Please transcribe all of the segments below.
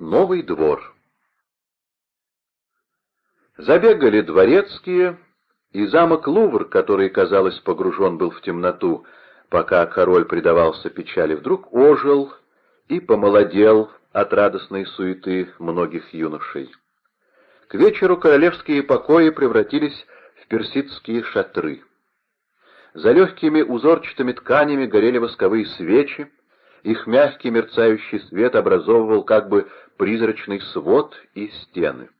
Новый двор Забегали дворецкие, и замок Лувр, который, казалось, погружен был в темноту, пока король предавался печали, вдруг ожил и помолодел от радостной суеты многих юношей. К вечеру королевские покои превратились в персидские шатры. За легкими узорчатыми тканями горели восковые свечи, их мягкий мерцающий свет образовывал как бы призрачный свод и стены.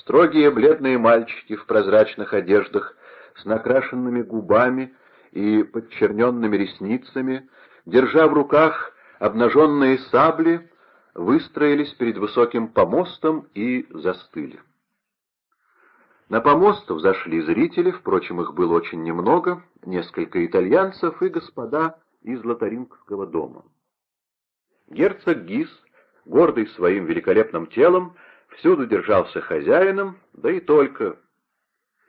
Строгие бледные мальчики в прозрачных одеждах, с накрашенными губами и подчерненными ресницами, держа в руках обнаженные сабли, выстроились перед высоким помостом и застыли. На помост взошли зрители, впрочем, их было очень немного, несколько итальянцев и господа из Лотарингского дома. Герцог Гис, гордый своим великолепным телом, всюду держался хозяином, да и только.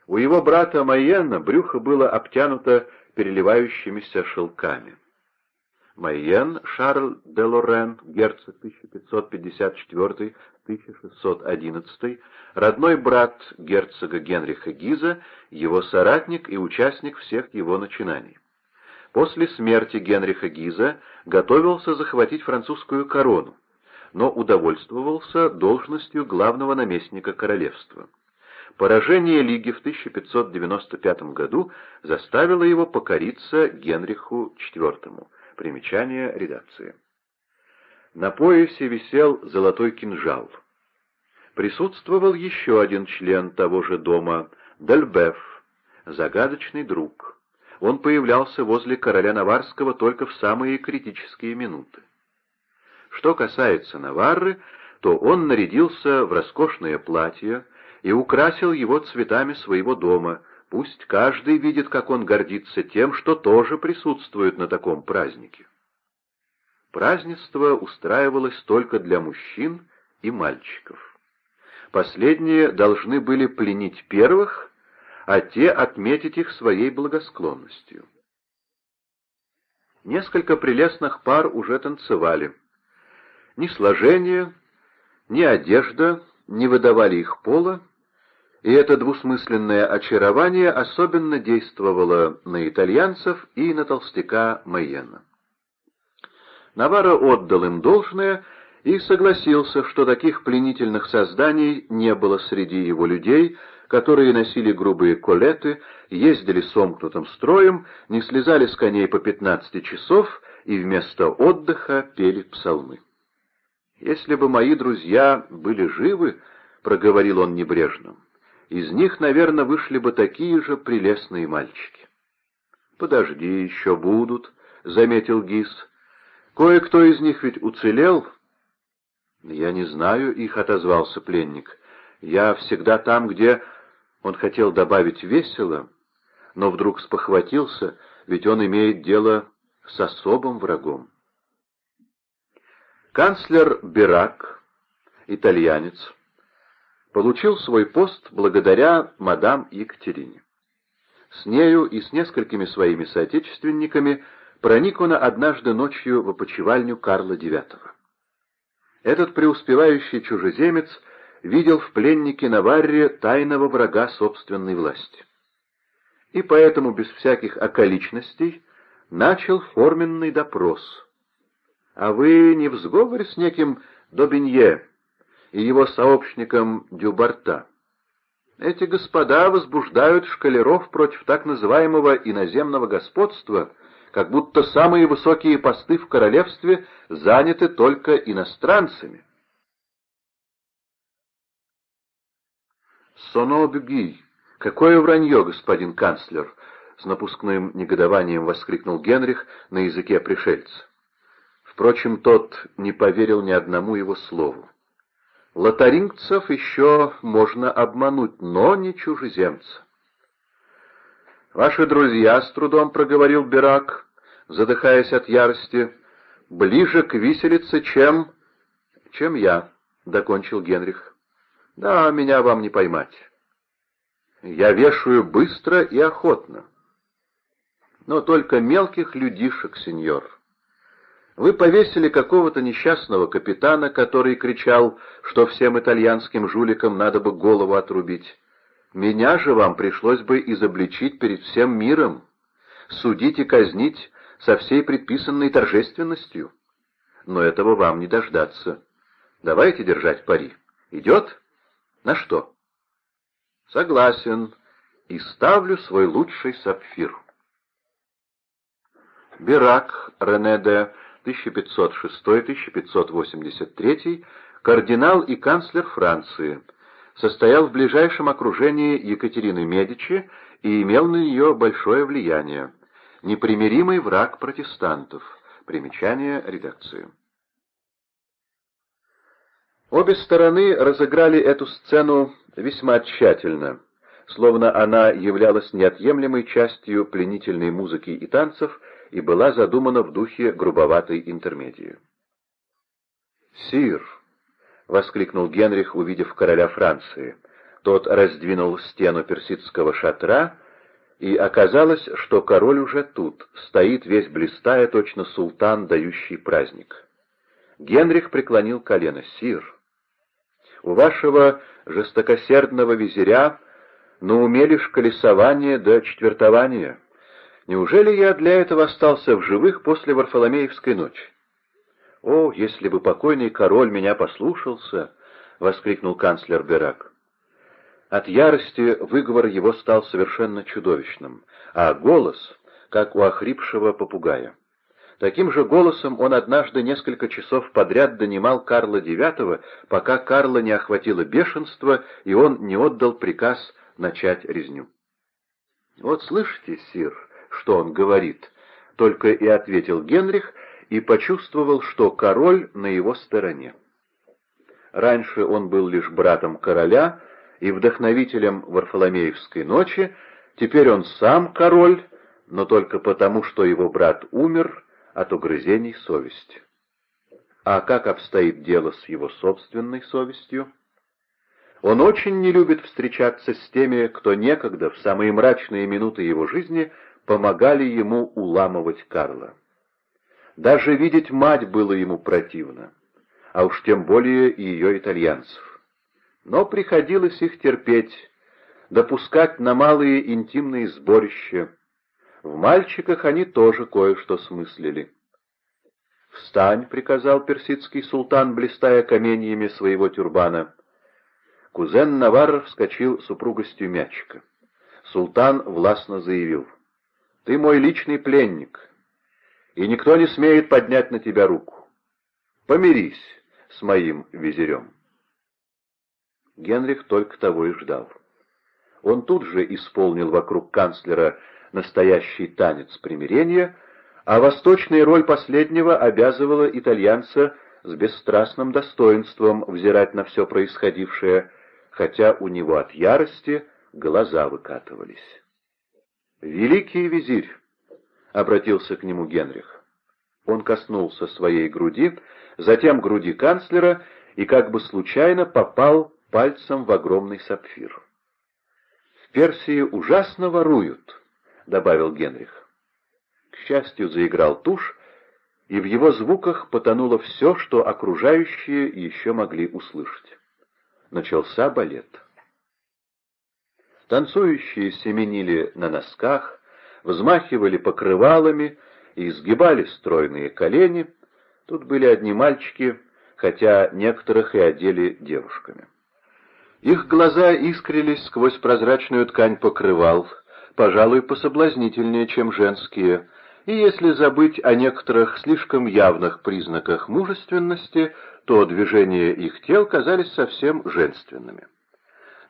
У его брата Майена брюхо было обтянуто переливающимися шелками. Майен Шарль де Лорен, герцог 1554-1611, родной брат герцога Генриха Гиза, его соратник и участник всех его начинаний. После смерти Генриха Гиза готовился захватить французскую корону, но удовольствовался должностью главного наместника королевства. Поражение Лиги в 1595 году заставило его покориться Генриху IV. Примечание редакции. На поясе висел золотой кинжал. Присутствовал еще один член того же дома, Дальбеф, загадочный друг. Он появлялся возле короля Наварского только в самые критические минуты. Что касается Наварры, то он нарядился в роскошное платье и украсил его цветами своего дома, пусть каждый видит, как он гордится тем, что тоже присутствует на таком празднике. Празднество устраивалось только для мужчин и мальчиков. Последние должны были пленить первых, а те отметить их своей благосклонностью. Несколько прелестных пар уже танцевали. Ни сложение, ни одежда не выдавали их пола, и это двусмысленное очарование особенно действовало на итальянцев и на толстяка Майена. Навара отдал им должное и согласился, что таких пленительных созданий не было среди его людей, которые носили грубые колеты, ездили сомкнутым строем, не слезали с коней по пятнадцати часов и вместо отдыха пели псалмы. «Если бы мои друзья были живы, — проговорил он небрежно, — из них, наверное, вышли бы такие же прелестные мальчики». «Подожди, еще будут», — заметил Гис. «Кое-кто из них ведь уцелел». «Я не знаю их», — отозвался пленник. «Я всегда там, где...» Он хотел добавить «весело», но вдруг спохватился, ведь он имеет дело с особым врагом. Канцлер Бирак, итальянец, получил свой пост благодаря мадам Екатерине. С нею и с несколькими своими соотечественниками проник он однажды ночью в опочивальню Карла IX. Этот преуспевающий чужеземец видел в пленнике Наварре тайного врага собственной власти. И поэтому без всяких околичностей начал форменный допрос — а вы не в сговоре с неким Добинье и его сообщником Дюбарта? Эти господа возбуждают шкалеров против так называемого иноземного господства, как будто самые высокие посты в королевстве заняты только иностранцами. «Сонобюги! Какое вранье, господин канцлер!» — с напускным негодованием воскликнул Генрих на языке пришельца. Впрочем, тот не поверил ни одному его слову. Лотарингцев еще можно обмануть, но не чужеземца. «Ваши друзья, — с трудом проговорил Бирак, задыхаясь от ярости, — ближе к виселице, чем... чем я», — докончил Генрих. «Да, меня вам не поймать. Я вешаю быстро и охотно. Но только мелких людишек, сеньор». Вы повесили какого-то несчастного капитана, который кричал, что всем итальянским жуликам надо бы голову отрубить. Меня же вам пришлось бы изобличить перед всем миром, судить и казнить со всей предписанной торжественностью. Но этого вам не дождаться. Давайте держать пари. Идет? На что? Согласен. И ставлю свой лучший сапфир. Бирак, Рене де 1506-1583, кардинал и канцлер Франции, состоял в ближайшем окружении Екатерины Медичи и имел на нее большое влияние. Непримиримый враг протестантов. Примечание редакции. Обе стороны разыграли эту сцену весьма тщательно, словно она являлась неотъемлемой частью пленительной музыки и танцев и была задумана в духе грубоватой интермедии. «Сир!» — воскликнул Генрих, увидев короля Франции. Тот раздвинул стену персидского шатра, и оказалось, что король уже тут, стоит весь блистая, точно султан, дающий праздник. Генрих преклонил колено. «Сир!» У вашего жестокосердного визиря на уме лишь колесование до четвертования. Неужели я для этого остался в живых после Варфоломеевской ночи? «О, если бы покойный король меня послушался!» — воскликнул канцлер Берак. От ярости выговор его стал совершенно чудовищным, а голос — как у охрипшего попугая. Таким же голосом он однажды несколько часов подряд донимал Карла IX, пока Карла не охватило бешенство, и он не отдал приказ начать резню. «Вот слышите, сир, что он говорит?» — только и ответил Генрих и почувствовал, что король на его стороне. Раньше он был лишь братом короля и вдохновителем Варфоломеевской ночи, теперь он сам король, но только потому, что его брат умер — от угрызений совести. А как обстоит дело с его собственной совестью? Он очень не любит встречаться с теми, кто некогда, в самые мрачные минуты его жизни, помогали ему уламывать Карла. Даже видеть мать было ему противно, а уж тем более и ее итальянцев. Но приходилось их терпеть, допускать на малые интимные сборища, в мальчиках они тоже кое-что смыслили. «Встань!» — приказал персидский султан, блистая каменьями своего тюрбана. Кузен Наварр вскочил супругостью мячика. Султан властно заявил. «Ты мой личный пленник, и никто не смеет поднять на тебя руку. Помирись с моим визирем». Генрих только того и ждал. Он тут же исполнил вокруг канцлера настоящий танец примирения, а восточная роль последнего обязывала итальянца с бесстрастным достоинством взирать на все происходившее, хотя у него от ярости глаза выкатывались. «Великий визирь!» — обратился к нему Генрих. Он коснулся своей груди, затем груди канцлера и как бы случайно попал пальцем в огромный сапфир. «В Персии ужасно воруют», добавил Генрих. К счастью, заиграл тушь, и в его звуках потонуло все, что окружающие еще могли услышать. Начался балет. Танцующие семенили на носках, взмахивали покрывалами и сгибали стройные колени. Тут были одни мальчики, хотя некоторых и одели девушками. Их глаза искрились сквозь прозрачную ткань покрывал, пожалуй, пособлазнительнее, чем женские, и если забыть о некоторых слишком явных признаках мужественности, то движения их тел казались совсем женственными.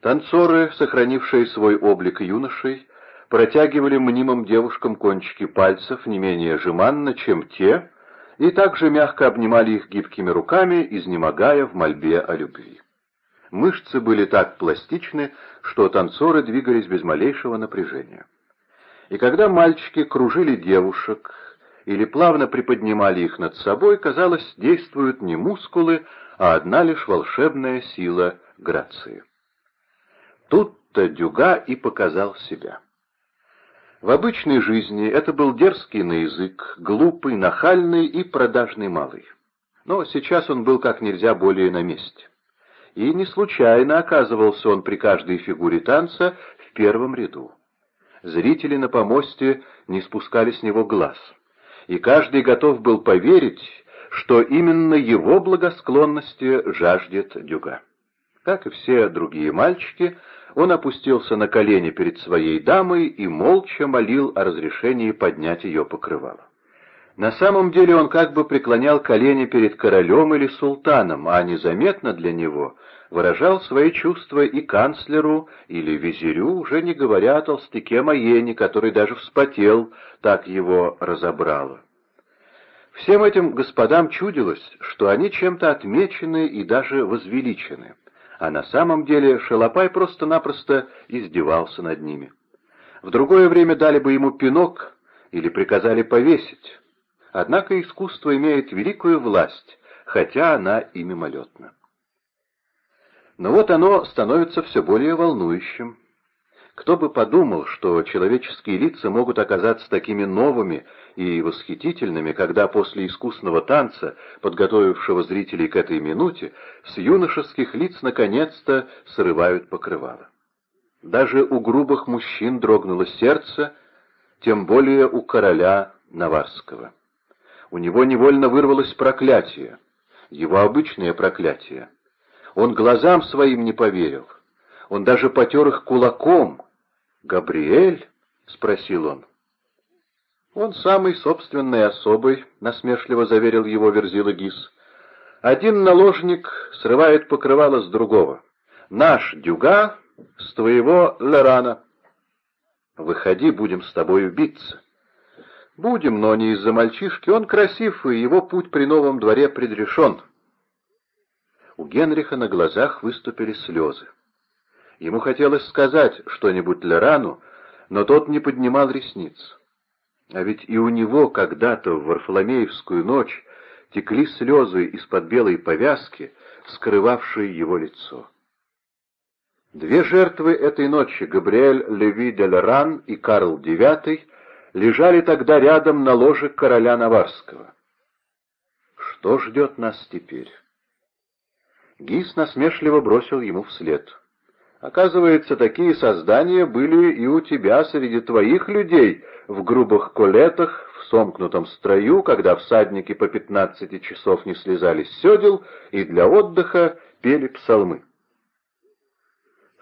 Танцоры, сохранившие свой облик юношей, протягивали мнимым девушкам кончики пальцев не менее жеманно, чем те, и также мягко обнимали их гибкими руками, изнемогая в мольбе о любви. Мышцы были так пластичны, что танцоры двигались без малейшего напряжения. И когда мальчики кружили девушек или плавно приподнимали их над собой, казалось, действуют не мускулы, а одна лишь волшебная сила грации. Тут-то Дюга и показал себя. В обычной жизни это был дерзкий на язык, глупый, нахальный и продажный малый. Но сейчас он был как нельзя более на месте. И не случайно оказывался он при каждой фигуре танца в первом ряду. Зрители на помосте не спускали с него глаз, и каждый готов был поверить, что именно его благосклонности жаждет Дюга. Как и все другие мальчики, он опустился на колени перед своей дамой и молча молил о разрешении поднять ее покрывало. На самом деле он как бы преклонял колени перед королем или султаном, а незаметно для него выражал свои чувства и канцлеру или визирю, уже не говоря о толстяке Маене, который даже вспотел, так его разобрало. Всем этим господам чудилось, что они чем-то отмечены и даже возвеличены, а на самом деле Шалопай просто-напросто издевался над ними. В другое время дали бы ему пинок или приказали повесить. Однако искусство имеет великую власть, хотя она и мимолетна. Но вот оно становится все более волнующим. Кто бы подумал, что человеческие лица могут оказаться такими новыми и восхитительными, когда после искусного танца, подготовившего зрителей к этой минуте, с юношеских лиц наконец-то срывают покрывало. Даже у грубых мужчин дрогнуло сердце, тем более у короля Наварского. У него невольно вырвалось проклятие, его обычное проклятие. Он глазам своим не поверил. Он даже потер их кулаком. «Габриэль?» — спросил он. «Он самый собственный особый», — насмешливо заверил его Верзила Гис. «Один наложник срывает покрывало с другого. Наш Дюга с твоего Лерана. Выходи, будем с тобой убиться». «Будем, но не из-за мальчишки. Он красив, и его путь при новом дворе предрешен». У Генриха на глазах выступили слезы. Ему хотелось сказать что-нибудь Лерану, но тот не поднимал ресниц. А ведь и у него когда-то в Варфоломеевскую ночь текли слезы из-под белой повязки, скрывавшей его лицо. Две жертвы этой ночи, Габриэль Леви де Леран и Карл IX, лежали тогда рядом на ложе короля Наварского. Что ждет нас теперь? Гис насмешливо бросил ему вслед. «Оказывается, такие создания были и у тебя среди твоих людей в грубых колетах, в сомкнутом строю, когда всадники по пятнадцати часов не слезали с седел и для отдыха пели псалмы».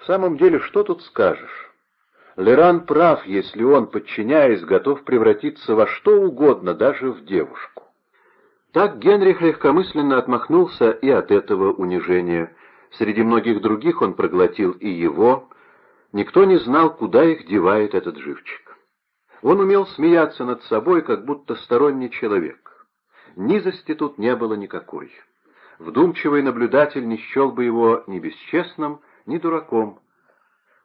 В самом деле, что тут скажешь? Леран прав, если он, подчиняясь, готов превратиться во что угодно, даже в девушку. Так Генрих легкомысленно отмахнулся и от этого унижения. Среди многих других он проглотил и его. Никто не знал, куда их девает этот живчик. Он умел смеяться над собой, как будто сторонний человек. Низости тут не было никакой. Вдумчивый наблюдатель не счел бы его ни бесчестным, ни дураком.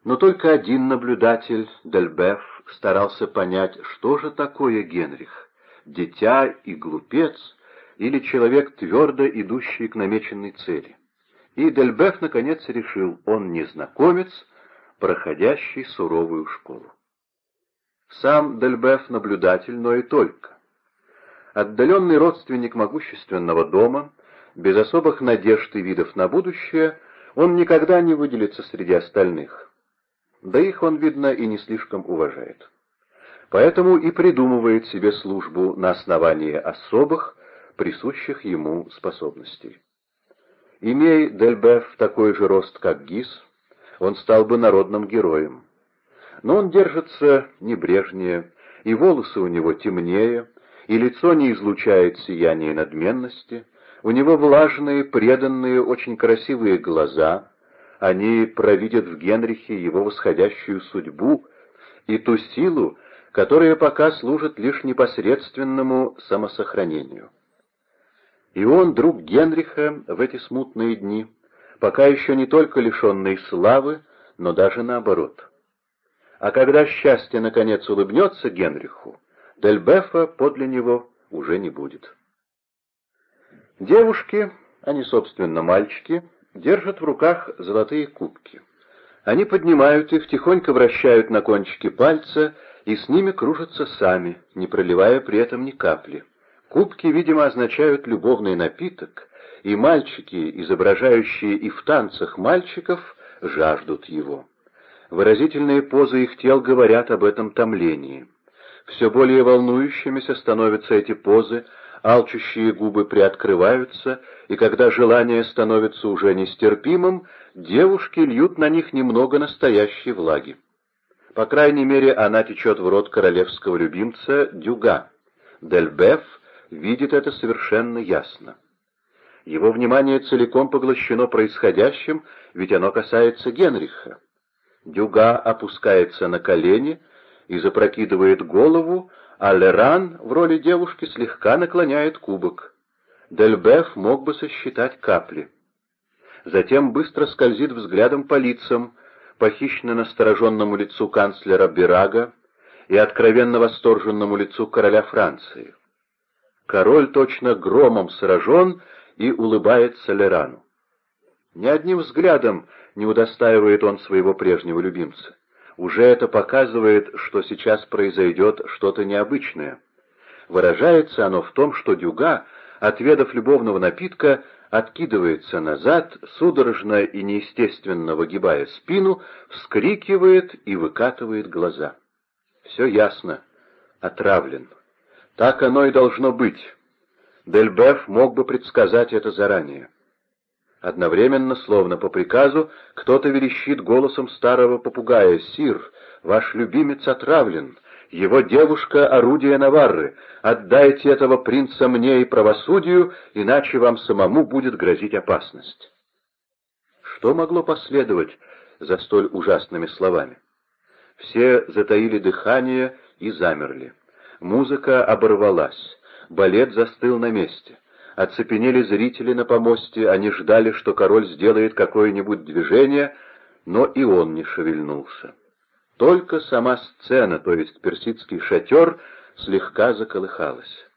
Но только один наблюдатель, Дельбеф, старался понять, что же такое Генрих, дитя и глупец, или человек, твердо идущий к намеченной цели. И Дельбеф наконец решил, он незнакомец, проходящий суровую школу. Сам Дельбеф наблюдатель, но и только. Отдаленный родственник могущественного дома, без особых надежд и видов на будущее, он никогда не выделится среди остальных. Да их он, видно, и не слишком уважает. Поэтому и придумывает себе службу на основании особых, присущих ему способностей. Имея Дельбеф такой же рост, как Гис, он стал бы народным героем. Но он держится небрежнее, и волосы у него темнее, и лицо не излучает сияние надменности, у него влажные, преданные, очень красивые глаза, они провидят в Генрихе его восходящую судьбу и ту силу, которая пока служит лишь непосредственному самосохранению. И он, друг Генриха, в эти смутные дни, пока еще не только лишенный славы, но даже наоборот. А когда счастье наконец улыбнется Генриху, Дельбефа подле него уже не будет. Девушки, они, собственно, мальчики, держат в руках золотые кубки. Они поднимают их, тихонько вращают на кончике пальца и с ними кружатся сами, не проливая при этом ни капли. Кубки, видимо, означают любовный напиток, и мальчики, изображающие и в танцах мальчиков, жаждут его. Выразительные позы их тел говорят об этом томлении. Все более волнующимися становятся эти позы, алчущие губы приоткрываются, и когда желание становится уже нестерпимым, девушки льют на них немного настоящей влаги. По крайней мере, она течет в рот королевского любимца Дюга. Дельбеф видит это совершенно ясно. Его внимание целиком поглощено происходящим, ведь оно касается Генриха. Дюга опускается на колени и запрокидывает голову, а Леран в роли девушки слегка наклоняет кубок. Дельбеф мог бы сосчитать капли. Затем быстро скользит взглядом по лицам, похищенно настороженному лицу канцлера Бирага и откровенно восторженному лицу короля Франции. Король точно громом сражен и улыбается Лерану. Ни одним взглядом не удостаивает он своего прежнего любимца. Уже это показывает, что сейчас произойдет что-то необычное. Выражается оно в том, что Дюга, отведав любовного напитка, откидывается назад, судорожно и неестественно выгибая спину, вскрикивает и выкатывает глаза. Все ясно. Отравлен. Так оно и должно быть. Дельбеф мог бы предсказать это заранее. Одновременно, словно по приказу, кто-то верещит голосом старого попугая «Сир, ваш любимец отравлен, его девушка — орудие Наварры, отдайте этого принца мне и правосудию, иначе вам самому будет грозить опасность». Что могло последовать за столь ужасными словами? Все затаили дыхание и замерли. Музыка оборвалась, балет застыл на месте. Оцепенели зрители на помосте, они ждали, что король сделает какое-нибудь движение, но и он не шевельнулся. Только сама сцена, то есть персидский шатер, слегка заколыхалась.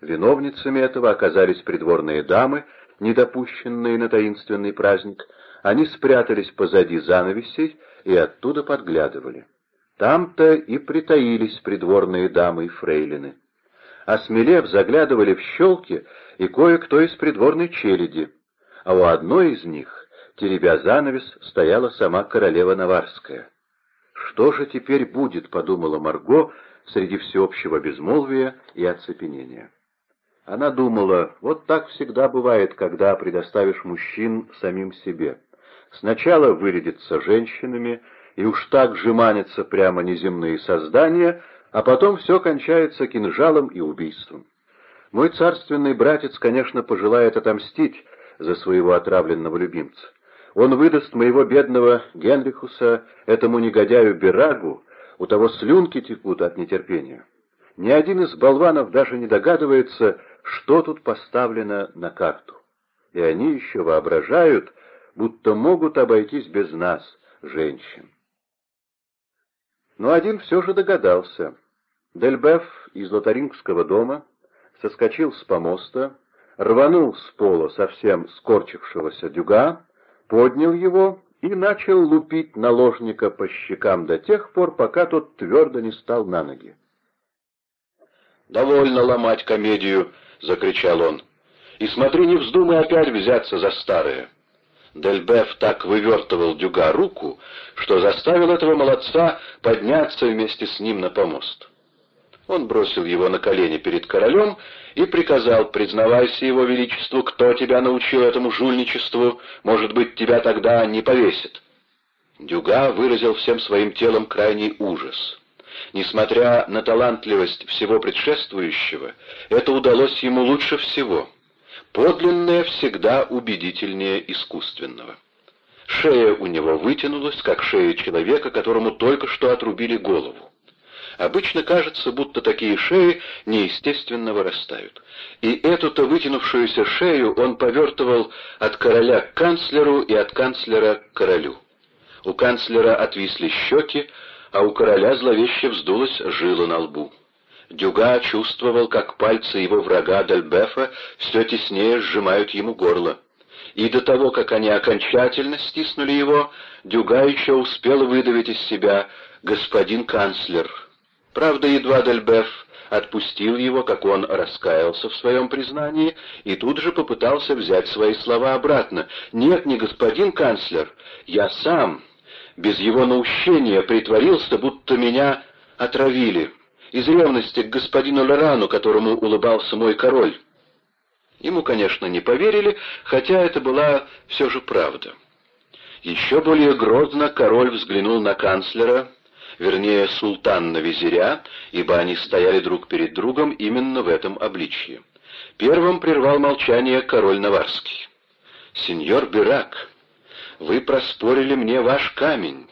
Виновницами этого оказались придворные дамы, недопущенные на таинственный праздник. Они спрятались позади занавесей и оттуда подглядывали. Там-то и притаились придворные дамы и фрейлины. Осмелев, заглядывали в щелки и кое-кто из придворной челяди, а у одной из них, теребя занавес, стояла сама королева Наварская. «Что же теперь будет?» — подумала Марго среди всеобщего безмолвия и оцепенения. Она думала, вот так всегда бывает, когда предоставишь мужчин самим себе. Сначала вырядятся женщинами, и уж так жеманятся прямо неземные создания, а потом все кончается кинжалом и убийством. Мой царственный братец, конечно, пожелает отомстить за своего отравленного любимца. Он выдаст моего бедного Генрихуса этому негодяю Берагу, у того слюнки текут от нетерпения. Ни один из болванов даже не догадывается, что тут поставлено на карту. И они еще воображают, будто могут обойтись без нас, женщин. Но один все же догадался. Дельбеф из лотарингского дома соскочил с помоста, рванул с пола совсем скорчившегося дюга, поднял его и начал лупить наложника по щекам до тех пор, пока тот твердо не стал на ноги. «Довольно ломать комедию!» — закричал он. «И смотри, не вздумай опять взяться за старое!» Дельбеф так вывертывал Дюга руку, что заставил этого молодца подняться вместе с ним на помост. Он бросил его на колени перед королем и приказал, признавайся его величеству, кто тебя научил этому жульничеству, может быть, тебя тогда не повесит. Дюга выразил всем своим телом крайний ужас. Несмотря на талантливость всего предшествующего, это удалось ему лучше всего — Подлинное всегда убедительнее искусственного. Шея у него вытянулась, как шея человека, которому только что отрубили голову. Обычно кажется, будто такие шеи неестественно вырастают. И эту-то вытянувшуюся шею он повертывал от короля к канцлеру и от канцлера к королю. У канцлера отвисли щеки, а у короля зловеще вздулась жила на лбу. Дюга чувствовал, как пальцы его врага Дальбефа все теснее сжимают ему горло. И до того, как они окончательно стиснули его, Дюга еще успел выдавить из себя «господин канцлер». Правда, едва Дельбеф отпустил его, как он раскаялся в своем признании, и тут же попытался взять свои слова обратно. «Нет, не господин канцлер, я сам, без его наущения, притворился, будто меня отравили, из ревности к господину Лорану, которому улыбался мой король». Ему, конечно, не поверили, хотя это была все же правда. Еще более грозно король взглянул на канцлера, вернее, султан на визиря, ибо они стояли друг перед другом именно в этом обличье. Первым прервал молчание король Наварский. «Сеньор Бирак, вы проспорили мне ваш камень.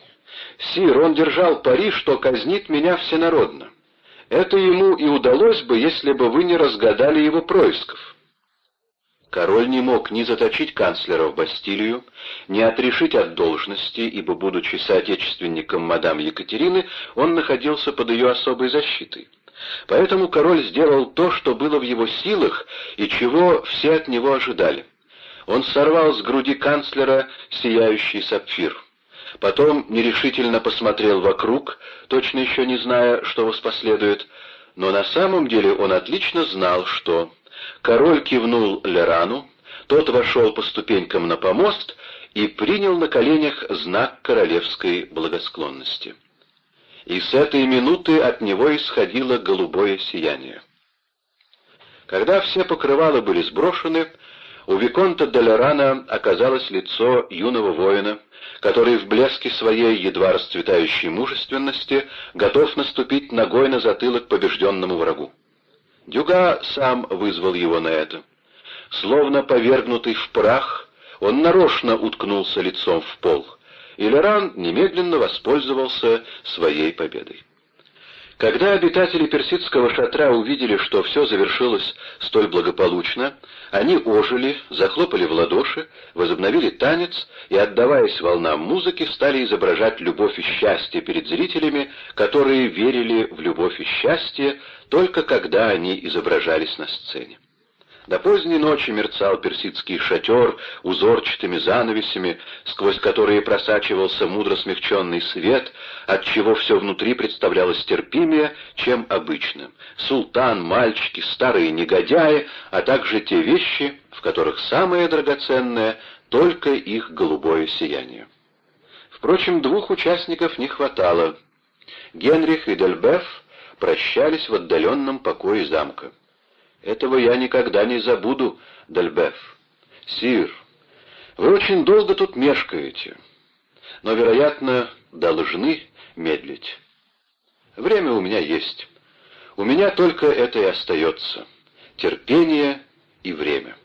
Сир, он держал пари, что казнит меня всенародно. Это ему и удалось бы, если бы вы не разгадали его происков». Король не мог ни заточить канцлера в Бастилию, ни отрешить от должности, ибо, будучи соотечественником мадам Екатерины, он находился под ее особой защитой. Поэтому король сделал то, что было в его силах и чего все от него ожидали. Он сорвал с груди канцлера сияющий сапфир. Потом нерешительно посмотрел вокруг, точно еще не зная, что воспоследует, но на самом деле он отлично знал, что Король кивнул Лерану, тот вошел по ступенькам на помост и принял на коленях знак королевской благосклонности. И с этой минуты от него исходило голубое сияние. Когда все покрывала были сброшены, у Виконта де Лерана оказалось лицо юного воина, который в блеске своей едва расцветающей мужественности готов наступить ногой на затылок побежденному врагу. Дюга сам вызвал его на это. Словно повергнутый в прах, он нарочно уткнулся лицом в пол, и Леран немедленно воспользовался своей победой. Когда обитатели персидского шатра увидели, что все завершилось столь благополучно, они ожили, захлопали в ладоши, возобновили танец и, отдаваясь волнам музыки, стали изображать любовь и счастье перед зрителями, которые верили в любовь и счастье только когда они изображались на сцене. До поздней ночи мерцал персидский шатер узорчатыми занавесями, сквозь которые просачивался мудро смягченный свет, отчего все внутри представлялось терпимее, чем обычно. Султан, мальчики, старые негодяи, а также те вещи, в которых самое драгоценное — только их голубое сияние. Впрочем, двух участников не хватало. Генрих и Дельбеф прощались в отдаленном покое замка. Этого я никогда не забуду, Дальбеф. Сир, вы очень долго тут мешкаете, но, вероятно, должны медлить. Время у меня есть. У меня только это и остается. Терпение и время.